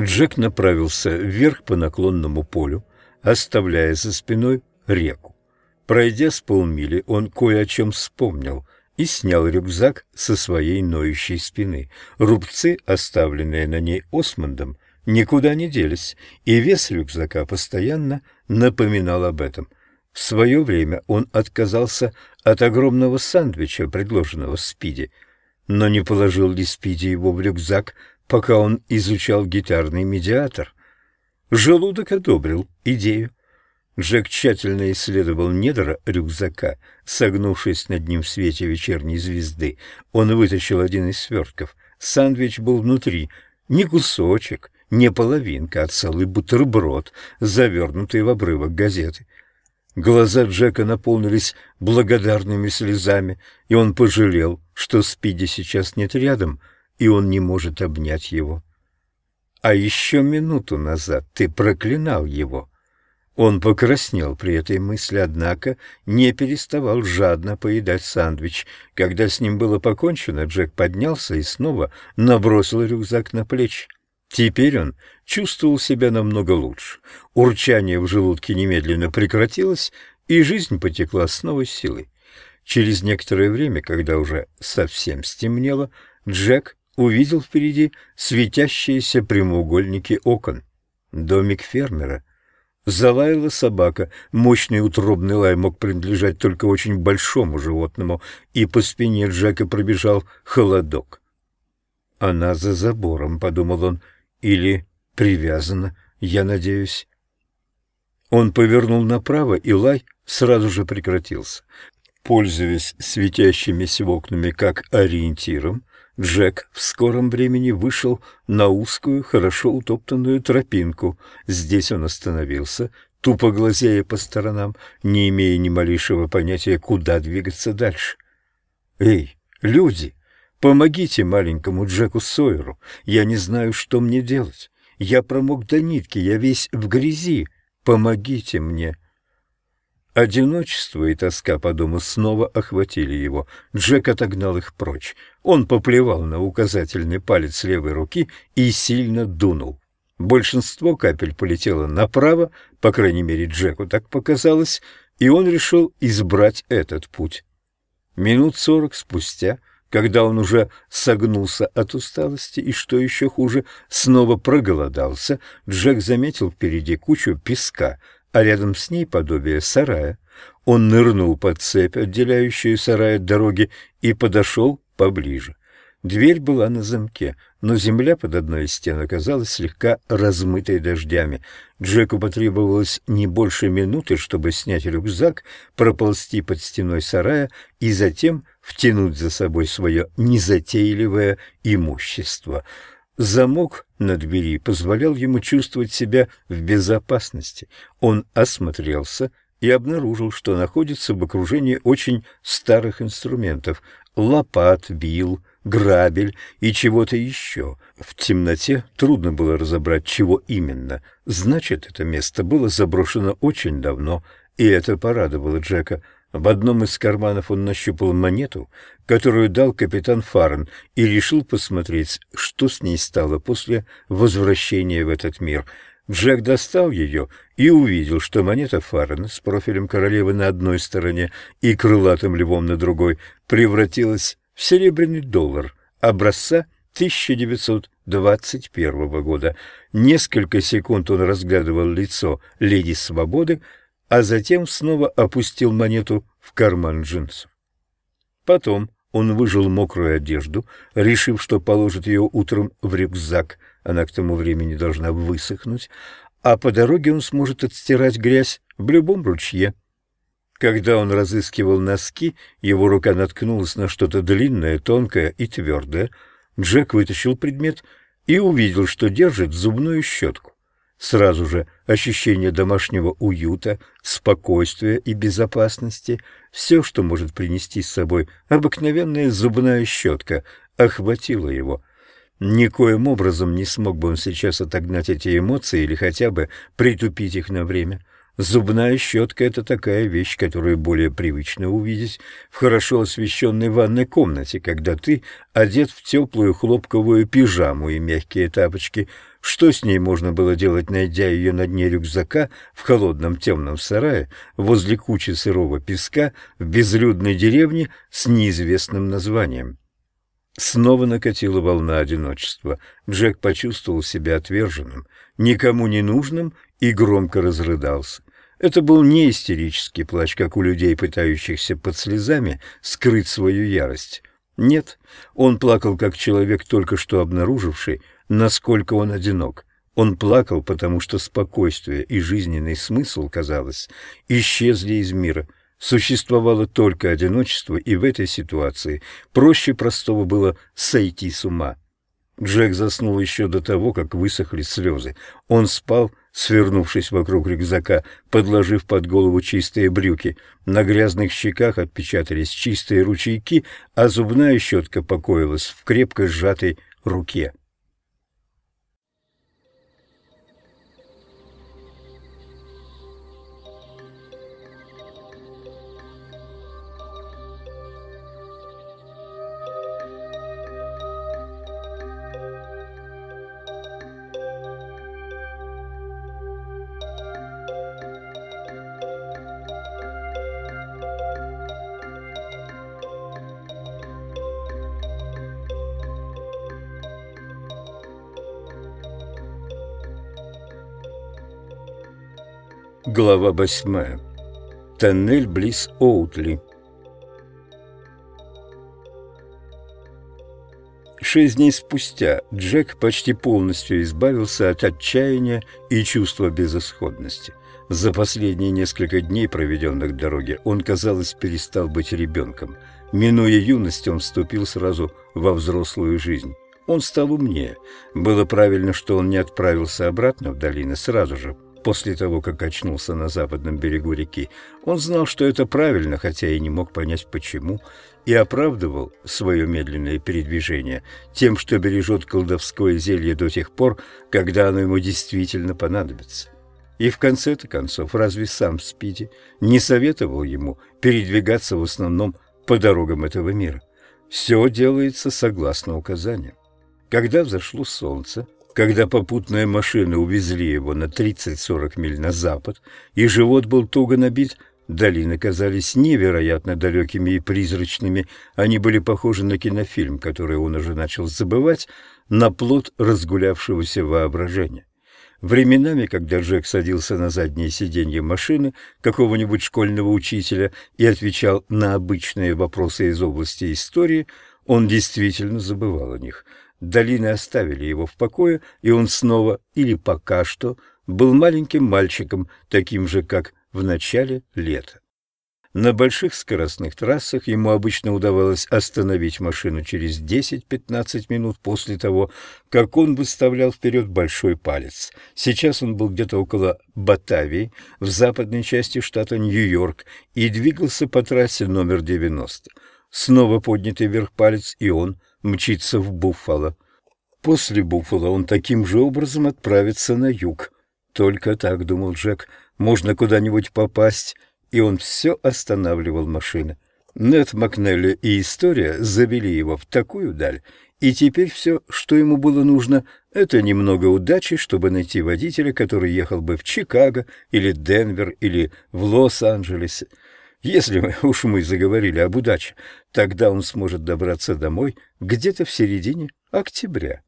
Джек направился вверх по наклонному полю, оставляя за спиной реку. Пройдя с полмили, он кое о чем вспомнил и снял рюкзак со своей ноющей спины. Рубцы, оставленные на ней Осмондом, никуда не делись, и вес рюкзака постоянно напоминал об этом. В свое время он отказался от огромного сандвича, предложенного Спиди, но не положил ли Спиди его в рюкзак, пока он изучал гитарный медиатор. Желудок одобрил идею. Джек тщательно исследовал недра рюкзака, согнувшись над ним в свете вечерней звезды. Он вытащил один из свертков. Сандвич был внутри, не кусочек, не половинка, а целый бутерброд, завернутый в обрывок газеты. Глаза Джека наполнились благодарными слезами, и он пожалел, что Спиди сейчас нет рядом, и он не может обнять его. А еще минуту назад ты проклинал его. Он покраснел при этой мысли, однако не переставал жадно поедать сандвич. Когда с ним было покончено, Джек поднялся и снова набросил рюкзак на плечи. Теперь он чувствовал себя намного лучше. Урчание в желудке немедленно прекратилось, и жизнь потекла с новой силой. Через некоторое время, когда уже совсем стемнело, Джек увидел впереди светящиеся прямоугольники окон. Домик фермера. Залаяла собака. Мощный утробный лай мог принадлежать только очень большому животному, и по спине Джека пробежал холодок. «Она за забором», — подумал он, — или привязана, я надеюсь. Он повернул направо, и лай сразу же прекратился. Пользуясь светящимися окнами как ориентиром, Джек в скором времени вышел на узкую, хорошо утоптанную тропинку. Здесь он остановился, тупо глазея по сторонам, не имея ни малейшего понятия, куда двигаться дальше. «Эй, люди!» Помогите маленькому Джеку Сойеру. Я не знаю, что мне делать. Я промок до нитки, я весь в грязи. Помогите мне. Одиночество и тоска по дому снова охватили его. Джек отогнал их прочь. Он поплевал на указательный палец левой руки и сильно дунул. Большинство капель полетело направо, по крайней мере Джеку так показалось, и он решил избрать этот путь. Минут сорок спустя когда он уже согнулся от усталости и, что еще хуже, снова проголодался, Джек заметил впереди кучу песка, а рядом с ней подобие сарая. Он нырнул под цепь, отделяющую сарай от дороги, и подошел поближе. Дверь была на замке, но земля под одной из стен оказалась слегка размытой дождями. Джеку потребовалось не больше минуты, чтобы снять рюкзак, проползти под стеной сарая и затем втянуть за собой свое незатейливое имущество. Замок на двери позволял ему чувствовать себя в безопасности. Он осмотрелся и обнаружил, что находится в окружении очень старых инструментов — лопат, бил, грабель и чего-то еще. В темноте трудно было разобрать, чего именно. Значит, это место было заброшено очень давно, и это порадовало Джека. В одном из карманов он нащупал монету, которую дал капитан Фарн, и решил посмотреть, что с ней стало после возвращения в этот мир. Джек достал ее и увидел, что монета Фарна с профилем королевы на одной стороне и крылатым львом на другой превратилась в серебряный доллар образца 1921 года. Несколько секунд он разглядывал лицо леди Свободы, а затем снова опустил монету в карман джинсов. Потом он выжил мокрую одежду, решив, что положит ее утром в рюкзак, она к тому времени должна высохнуть, а по дороге он сможет отстирать грязь в любом ручье. Когда он разыскивал носки, его рука наткнулась на что-то длинное, тонкое и твердое. Джек вытащил предмет и увидел, что держит зубную щетку. Сразу же ощущение домашнего уюта, спокойствия и безопасности, все, что может принести с собой обыкновенная зубная щетка, охватило его. Никоим образом не смог бы он сейчас отогнать эти эмоции или хотя бы притупить их на время. Зубная щетка — это такая вещь, которую более привычно увидеть в хорошо освещенной ванной комнате, когда ты одет в теплую хлопковую пижаму и мягкие тапочки. Что с ней можно было делать, найдя ее на дне рюкзака в холодном темном сарае возле кучи сырого песка в безлюдной деревне с неизвестным названием? Снова накатила волна одиночества. Джек почувствовал себя отверженным, никому не нужным и громко разрыдался. Это был не истерический плач, как у людей, пытающихся под слезами скрыть свою ярость. Нет, он плакал как человек, только что обнаруживший, насколько он одинок. Он плакал, потому что спокойствие и жизненный смысл, казалось, исчезли из мира. Существовало только одиночество, и в этой ситуации проще простого было сойти с ума. Джек заснул еще до того, как высохли слезы. Он спал, свернувшись вокруг рюкзака, подложив под голову чистые брюки. На грязных щеках отпечатались чистые ручейки, а зубная щетка покоилась в крепко сжатой руке. Глава восьмая. Тоннель близ Оутли. Шесть дней спустя Джек почти полностью избавился от отчаяния и чувства безысходности. За последние несколько дней, проведенных в дороге, он, казалось, перестал быть ребенком. Минуя юность, он вступил сразу во взрослую жизнь. Он стал умнее. Было правильно, что он не отправился обратно в долины сразу же, после того, как очнулся на западном берегу реки. Он знал, что это правильно, хотя и не мог понять, почему, и оправдывал свое медленное передвижение тем, что бережет колдовское зелье до тех пор, когда оно ему действительно понадобится. И в конце-то концов, разве сам Спиди не советовал ему передвигаться в основном по дорогам этого мира? Все делается согласно указаниям. Когда взошло солнце, когда попутные машины увезли его на 30-40 миль на запад, и живот был туго набит, долины казались невероятно далекими и призрачными. Они были похожи на кинофильм, который он уже начал забывать, на плод разгулявшегося воображения. Временами, когда Джек садился на заднее сиденье машины какого-нибудь школьного учителя и отвечал на обычные вопросы из области истории, он действительно забывал о них – Долины оставили его в покое, и он снова, или пока что, был маленьким мальчиком, таким же, как в начале лета. На больших скоростных трассах ему обычно удавалось остановить машину через 10-15 минут после того, как он выставлял вперед большой палец. Сейчас он был где-то около Батавии, в западной части штата Нью-Йорк, и двигался по трассе номер 90. Снова поднятый вверх палец, и он мчится в Буффало. После Буффало он таким же образом отправится на юг. Только так, думал Джек, можно куда-нибудь попасть, и он все останавливал машины. Нет Макнелли и история завели его в такую даль, и теперь все, что ему было нужно, это немного удачи, чтобы найти водителя, который ехал бы в Чикаго или Денвер или в Лос-Анджелесе. Если уж мы заговорили об удаче, тогда он сможет добраться домой где-то в середине октября.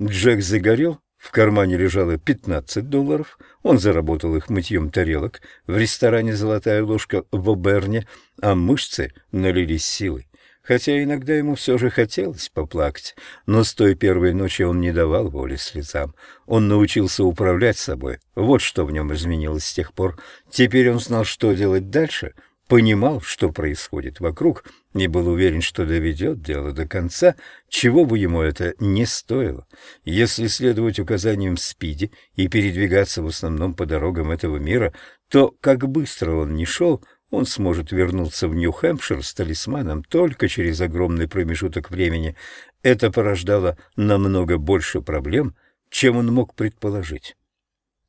Джек загорел, в кармане лежало 15 долларов, он заработал их мытьем тарелок в ресторане «Золотая ложка» в Оберне, а мышцы налились силой. Хотя иногда ему все же хотелось поплакать, но с той первой ночи он не давал воли слезам. Он научился управлять собой. Вот что в нем изменилось с тех пор. Теперь он знал, что делать дальше, понимал, что происходит вокруг, и был уверен, что доведет дело до конца, чего бы ему это не стоило. Если следовать указаниям Спиди и передвигаться в основном по дорогам этого мира, то, как быстро он ни шел, он сможет вернуться в Нью-Хэмпшир с талисманом только через огромный промежуток времени. Это порождало намного больше проблем, чем он мог предположить.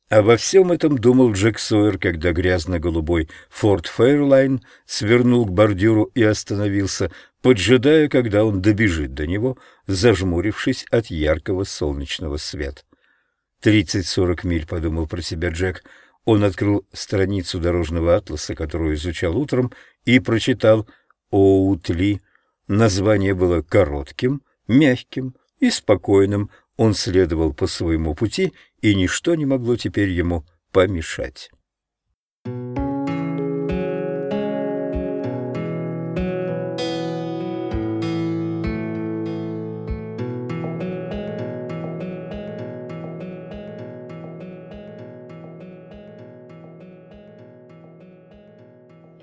Обо всем этом думал Джек Сойер, когда грязно-голубой Форд Фейрлайн свернул к бордюру и остановился, поджидая, когда он добежит до него, зажмурившись от яркого солнечного света. Тридцать-сорок миль, подумал про себя Джек. Он открыл страницу дорожного атласа, которую изучал утром, и прочитал «Оутли». Название было коротким, мягким и спокойным. Он следовал по своему пути, и ничто не могло теперь ему помешать.